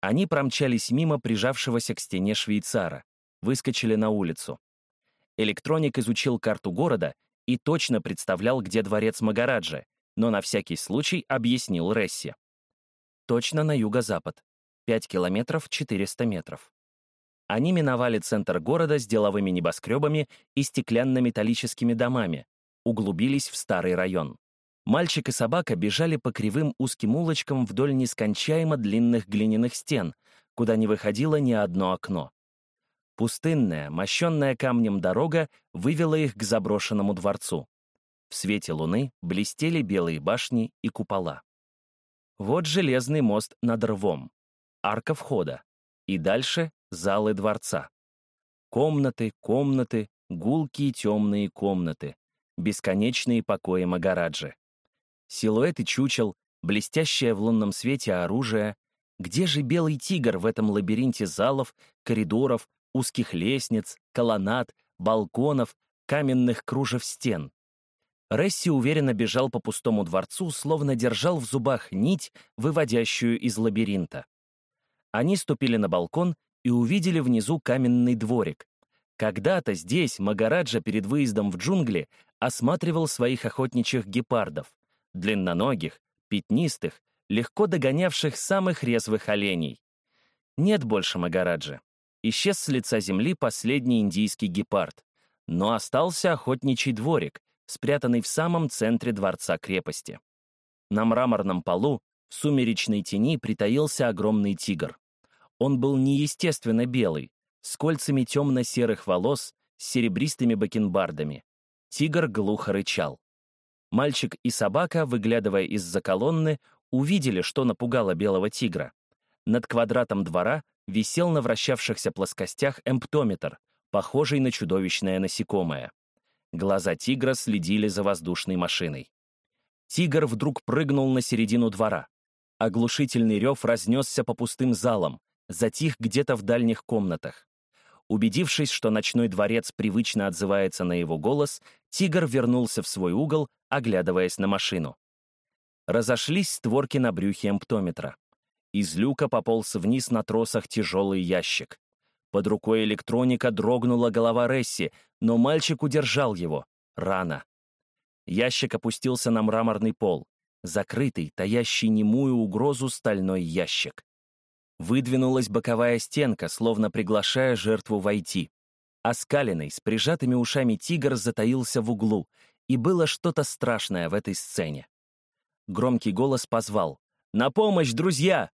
Они промчались мимо прижавшегося к стене швейцара, выскочили на улицу. Электроник изучил карту города и точно представлял, где дворец Магараджи, но на всякий случай объяснил Ресси. Точно на юго-запад. 5 километров 400 метров. Они миновали центр города с деловыми небоскребами и стеклянно-металлическими домами, углубились в старый район. Мальчик и собака бежали по кривым узким улочкам вдоль нескончаемо длинных глиняных стен, куда не выходило ни одно окно. Пустынная, мощенная камнем дорога вывела их к заброшенному дворцу. В свете луны блестели белые башни и купола. Вот железный мост над рвом, арка входа, и дальше залы дворца. Комнаты, комнаты, гулкие темные комнаты, бесконечные покои Магараджи. Силуэты чучел, блестящее в лунном свете оружие. Где же белый тигр в этом лабиринте залов, коридоров, узких лестниц, колоннад, балконов, каменных кружев стен? Ресси уверенно бежал по пустому дворцу, словно держал в зубах нить, выводящую из лабиринта. Они ступили на балкон и увидели внизу каменный дворик. Когда-то здесь Магараджа перед выездом в джунгли осматривал своих охотничьих гепардов, длинноногих, пятнистых, легко догонявших самых резвых оленей. Нет больше Магараджи. Исчез с лица земли последний индийский гепард. Но остался охотничий дворик, спрятанный в самом центре дворца-крепости. На мраморном полу в сумеречной тени притаился огромный тигр. Он был неестественно белый, с кольцами темно-серых волос, с серебристыми бакенбардами. Тигр глухо рычал. Мальчик и собака, выглядывая из-за колонны, увидели, что напугало белого тигра. Над квадратом двора висел на вращавшихся плоскостях эмптометр, похожий на чудовищное насекомое. Глаза тигра следили за воздушной машиной. Тигр вдруг прыгнул на середину двора. Оглушительный рев разнесся по пустым залам, затих где-то в дальних комнатах. Убедившись, что ночной дворец привычно отзывается на его голос, тигр вернулся в свой угол, оглядываясь на машину. Разошлись створки на брюхе эмптометра. Из люка пополз вниз на тросах тяжелый ящик. Под рукой электроника дрогнула голова Ресси, но мальчик удержал его. Рано. Ящик опустился на мраморный пол. Закрытый, таящий немую угрозу стальной ящик. Выдвинулась боковая стенка, словно приглашая жертву войти. Оскаленный, с прижатыми ушами тигр затаился в углу, и было что-то страшное в этой сцене. Громкий голос позвал «На помощь, друзья!»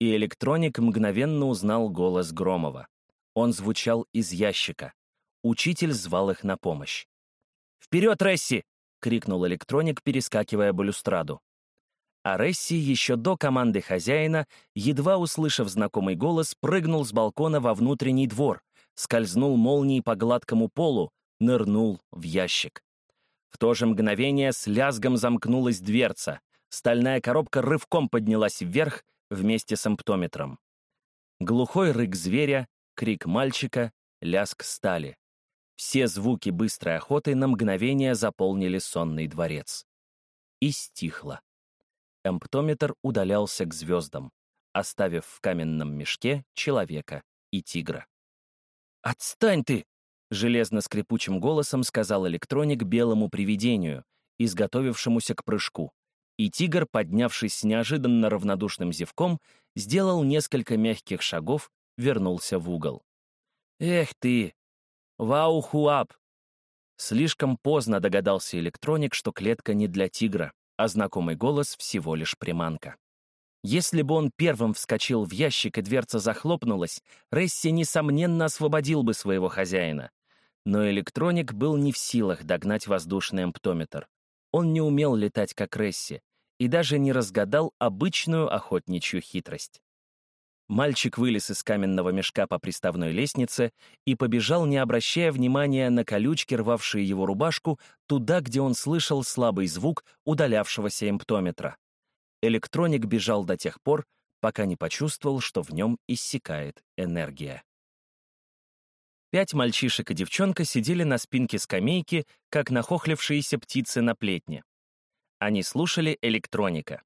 И электроник мгновенно узнал голос Громова. Он звучал из ящика. Учитель звал их на помощь. «Вперед, Ресси!» — крикнул электроник, перескакивая балюстраду. А Ресси еще до команды хозяина, едва услышав знакомый голос, прыгнул с балкона во внутренний двор, скользнул молнией по гладкому полу, нырнул в ящик. В то же мгновение с лязгом замкнулась дверца. Стальная коробка рывком поднялась вверх вместе с амптометром. Глухой рык зверя, крик мальчика, ляск стали. Все звуки быстрой охоты на мгновение заполнили сонный дворец. И стихло. Эмптометр удалялся к звездам, оставив в каменном мешке человека и тигра. «Отстань ты!» — железно-скрипучим голосом сказал электроник белому привидению, изготовившемуся к прыжку. И тигр, поднявшись с неожиданно равнодушным зевком, сделал несколько мягких шагов, вернулся в угол. «Эх ты! Вау-хуап!» Слишком поздно догадался электроник, что клетка не для тигра, а знакомый голос всего лишь приманка. Если бы он первым вскочил в ящик и дверца захлопнулась, Ресси, несомненно, освободил бы своего хозяина. Но электроник был не в силах догнать воздушный эмптометр. Он не умел летать, как Ресси, и даже не разгадал обычную охотничью хитрость. Мальчик вылез из каменного мешка по приставной лестнице и побежал, не обращая внимания на колючки, рвавшие его рубашку, туда, где он слышал слабый звук удалявшегося эмптометра. Электроник бежал до тех пор, пока не почувствовал, что в нем иссякает энергия. Пять мальчишек и девчонка сидели на спинке скамейки, как нахохлившиеся птицы на плетне. Они слушали электроника.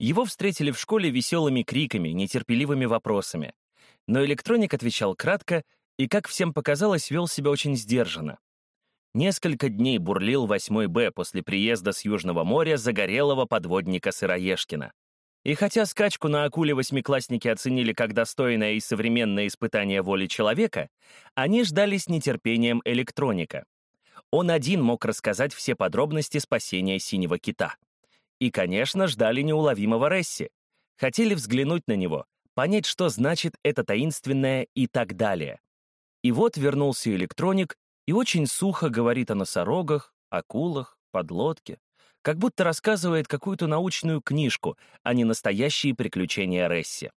Его встретили в школе веселыми криками, нетерпеливыми вопросами. Но электроник отвечал кратко и, как всем показалось, вел себя очень сдержанно. Несколько дней бурлил 8 Б после приезда с Южного моря загорелого подводника Сыроежкина. И хотя скачку на акуле восьмиклассники оценили как достойное и современное испытание воли человека, они ждали с нетерпением электроника. Он один мог рассказать все подробности спасения синего кита. И, конечно, ждали неуловимого Ресси. Хотели взглянуть на него, понять, что значит это таинственное и так далее. И вот вернулся электроник и очень сухо говорит о носорогах, акулах, подлодке, как будто рассказывает какую-то научную книжку, а не настоящие приключения Ресси.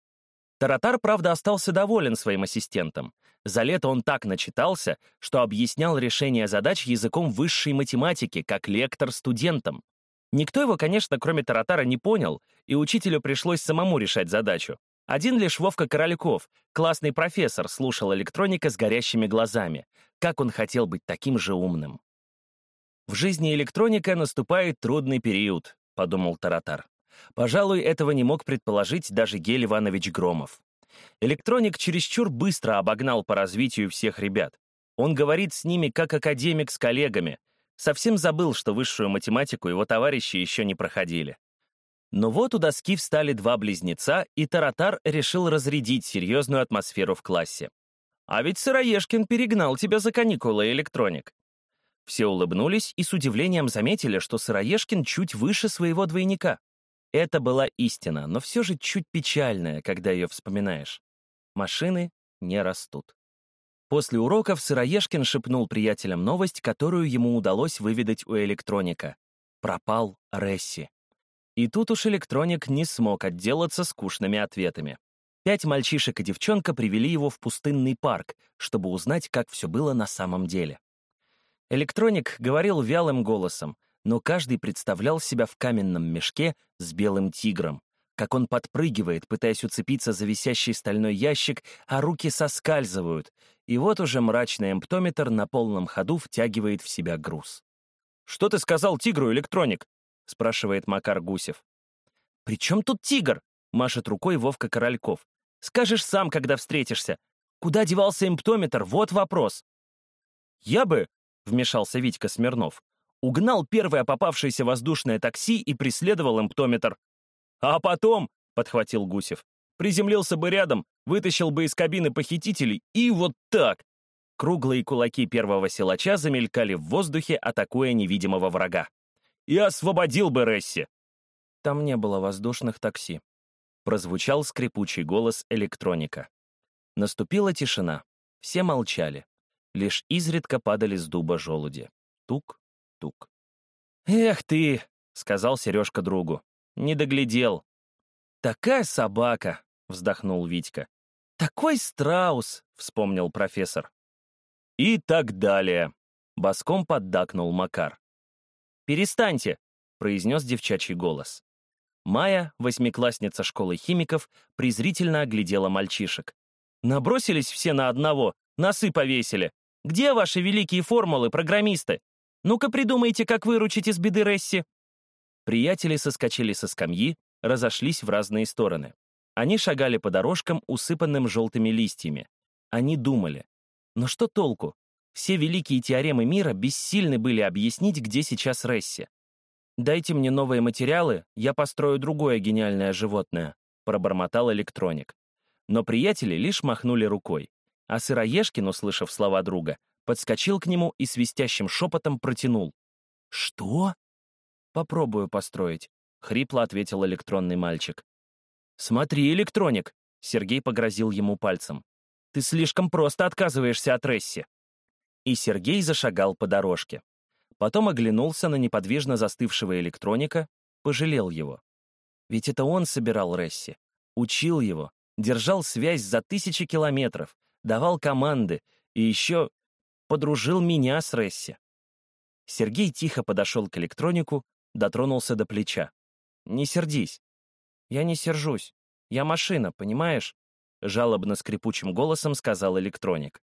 Таратар, правда, остался доволен своим ассистентом. За лето он так начитался, что объяснял решение задач языком высшей математики, как лектор студентам. Никто его, конечно, кроме Таратара, не понял, и учителю пришлось самому решать задачу. Один лишь Вовка Корольков, классный профессор, слушал электроника с горящими глазами. Как он хотел быть таким же умным. «В жизни электроника наступает трудный период», — подумал Таратар. Пожалуй, этого не мог предположить даже Гель Иванович Громов. Электроник чересчур быстро обогнал по развитию всех ребят. Он говорит с ними как академик с коллегами. Совсем забыл, что высшую математику его товарищи еще не проходили. Но вот у доски встали два близнеца, и Таратар решил разрядить серьезную атмосферу в классе. «А ведь Сыроежкин перегнал тебя за каникулы, электроник». Все улыбнулись и с удивлением заметили, что Сыроежкин чуть выше своего двойника. Это была истина, но все же чуть печальная, когда ее вспоминаешь. Машины не растут. После уроков Сыроежкин шепнул приятелям новость, которую ему удалось выведать у электроника. Пропал Ресси. И тут уж электроник не смог отделаться скучными ответами. Пять мальчишек и девчонка привели его в пустынный парк, чтобы узнать, как все было на самом деле. Электроник говорил вялым голосом, но каждый представлял себя в каменном мешке с белым тигром, как он подпрыгивает, пытаясь уцепиться за висящий стальной ящик, а руки соскальзывают, и вот уже мрачный эмптометр на полном ходу втягивает в себя груз. «Что ты сказал тигру, электроник?» — спрашивает Макар Гусев. «При чем тут тигр?» — машет рукой Вовка Корольков. «Скажешь сам, когда встретишься. Куда девался имптометр? Вот вопрос». «Я бы», — вмешался Витька Смирнов, угнал первое попавшееся воздушное такси и преследовал имптометр. «А потом», — подхватил Гусев, «приземлился бы рядом, вытащил бы из кабины похитителей и вот так». Круглые кулаки первого силача замелькали в воздухе, атакуя невидимого врага и освободил бы Ресси. Там не было воздушных такси. Прозвучал скрипучий голос электроника. Наступила тишина. Все молчали. Лишь изредка падали с дуба желуди. Тук-тук. «Эх ты!» — сказал Сережка другу. «Не доглядел». «Такая собака!» — вздохнул Витька. «Такой страус!» — вспомнил профессор. «И так далее!» — боском поддакнул Макар. «Перестаньте!» — произнес девчачий голос. Майя, восьмиклассница школы химиков, презрительно оглядела мальчишек. Набросились все на одного, носы повесили. Где ваши великие формулы, программисты? Ну-ка придумайте, как выручить из беды Ресси». Приятели соскочили со скамьи, разошлись в разные стороны. Они шагали по дорожкам, усыпанным желтыми листьями. Они думали. Но что толку? Все великие теоремы мира бессильны были объяснить, где сейчас Ресси. «Дайте мне новые материалы, я построю другое гениальное животное», пробормотал электроник. Но приятели лишь махнули рукой. А Сыроежкин, услышав слова друга, подскочил к нему и свистящим шепотом протянул. «Что?» «Попробую построить», — хрипло ответил электронный мальчик. «Смотри, электроник!» — Сергей погрозил ему пальцем. «Ты слишком просто отказываешься от Ресси!» И Сергей зашагал по дорожке. Потом оглянулся на неподвижно застывшего электроника, пожалел его. Ведь это он собирал Ресси, учил его, держал связь за тысячи километров, давал команды и еще подружил меня с Ресси. Сергей тихо подошел к электронику, дотронулся до плеча. «Не сердись». «Я не сержусь. Я машина, понимаешь?» Жалобно скрипучим голосом сказал электроник.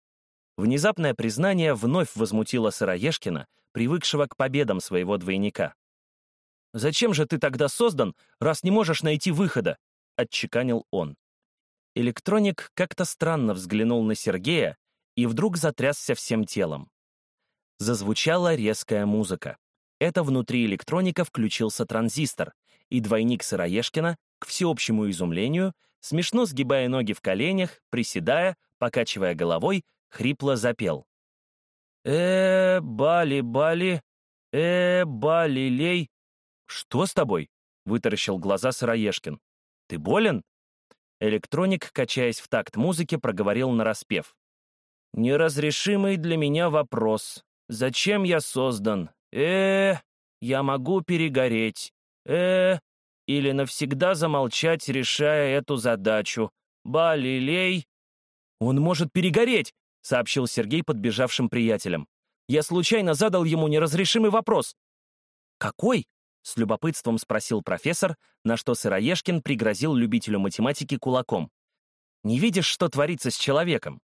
Внезапное признание вновь возмутило Сыроежкина, привыкшего к победам своего двойника. «Зачем же ты тогда создан, раз не можешь найти выхода?» — отчеканил он. Электроник как-то странно взглянул на Сергея и вдруг затрясся всем телом. Зазвучала резкая музыка. Это внутри электроника включился транзистор, и двойник Сыроежкина, к всеобщему изумлению, смешно сгибая ноги в коленях, приседая, покачивая головой, хрипло запел. э бали-бали, э бали-лей». «Что с тобой?» — вытаращил глаза Сыроежкин. «Ты болен?» Электроник, качаясь в такт музыки, проговорил нараспев. «Неразрешимый для меня вопрос. Зачем я создан? Э я могу перегореть. э или навсегда замолчать, решая эту задачу. Балилей...» «Он может перегореть!» — сообщил Сергей подбежавшим приятелям. «Я случайно задал ему неразрешимый вопрос». «Какой?» С любопытством спросил профессор, на что Сыроежкин пригрозил любителю математики кулаком. «Не видишь, что творится с человеком?»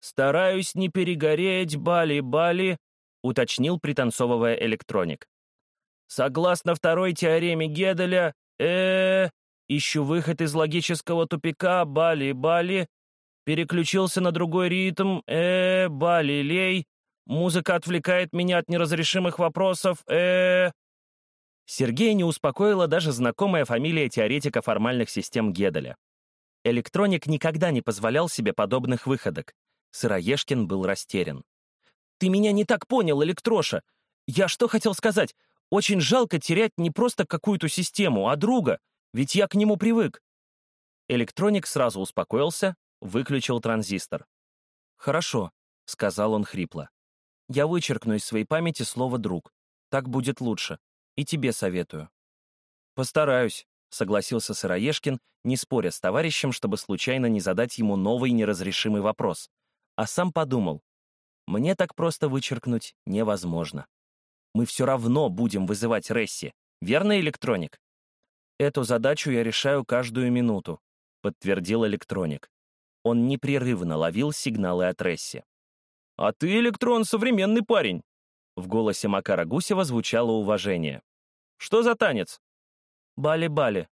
«Стараюсь не перегореть, бали-бали», — уточнил, пританцовывая электроник. «Согласно второй теореме Геделя, э, -э ищу выход из логического тупика, бали-бали, переключился на другой ритм, э, бали-лей, музыка отвлекает меня от неразрешимых вопросов, э, -э Сергея не успокоила даже знакомая фамилия теоретика формальных систем Геделя. Электроник никогда не позволял себе подобных выходок. Сыроежкин был растерян. «Ты меня не так понял, Электроша. Я что хотел сказать? Очень жалко терять не просто какую-то систему, а друга, ведь я к нему привык». Электроник сразу успокоился, выключил транзистор. «Хорошо», — сказал он хрипло. «Я вычеркну из своей памяти слово «друг». Так будет лучше. И тебе советую». «Постараюсь», — согласился Сыроежкин, не споря с товарищем, чтобы случайно не задать ему новый неразрешимый вопрос. А сам подумал, мне так просто вычеркнуть невозможно. Мы все равно будем вызывать Ресси, верно, электроник? Эту задачу я решаю каждую минуту, подтвердил электроник. Он непрерывно ловил сигналы от Ресси. «А ты, электрон, современный парень!» В голосе Макара Гусева звучало уважение. «Что за танец?» «Бали-бали.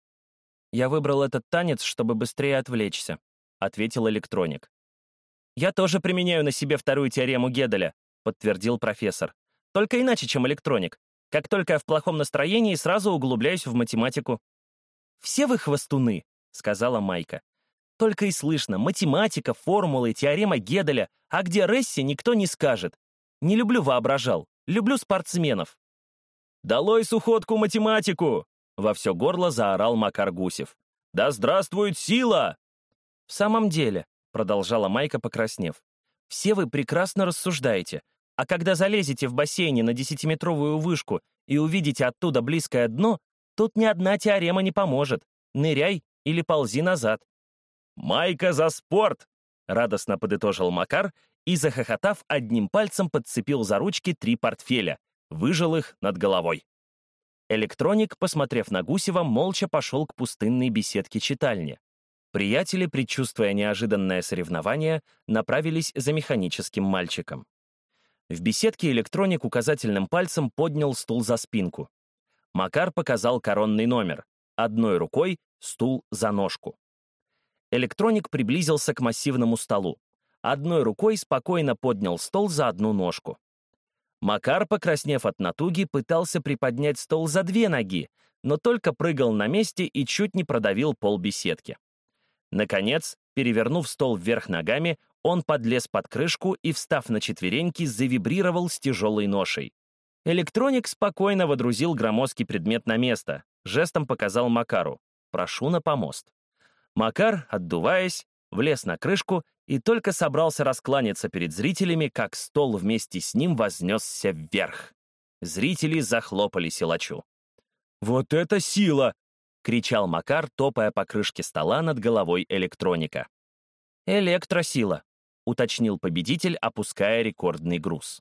Я выбрал этот танец, чтобы быстрее отвлечься», — ответил электроник. «Я тоже применяю на себе вторую теорему Геделя», — подтвердил профессор. «Только иначе, чем электроник. Как только я в плохом настроении, сразу углубляюсь в математику». «Все вы хвостуны», — сказала Майка. «Только и слышно. Математика, формулы, теорема Геделя. А где Ресси, никто не скажет. Не люблю воображал. Люблю спортсменов». «Долой сухотку математику!» — во все горло заорал Макар Гусев. «Да здравствует сила!» «В самом деле», — продолжала Майка, покраснев, «все вы прекрасно рассуждаете, а когда залезете в бассейне на десятиметровую вышку и увидите оттуда близкое дно, тут ни одна теорема не поможет. Ныряй или ползи назад». «Майка за спорт!» — радостно подытожил Макар и, захохотав, одним пальцем подцепил за ручки три портфеля, выжил их над головой. Электроник, посмотрев на Гусева, молча пошел к пустынной беседке читальни. Приятели, предчувствуя неожиданное соревнование, направились за механическим мальчиком. В беседке электроник указательным пальцем поднял стул за спинку. Макар показал коронный номер. Одной рукой стул за ножку. Электроник приблизился к массивному столу. Одной рукой спокойно поднял стол за одну ножку. Макар, покраснев от натуги, пытался приподнять стол за две ноги, но только прыгал на месте и чуть не продавил пол беседки. Наконец, перевернув стол вверх ногами, он подлез под крышку и, встав на четвереньки, завибрировал с тяжелой ношей. Электроник спокойно водрузил громоздкий предмет на место, жестом показал Макару «Прошу на помост». Макар, отдуваясь, влез на крышку и только собрался раскланяться перед зрителями, как стол вместе с ним вознесся вверх. Зрители захлопали силачу. «Вот это сила!» — кричал Макар, топая по крышке стола над головой электроника. «Электросила», — уточнил победитель, опуская рекордный груз.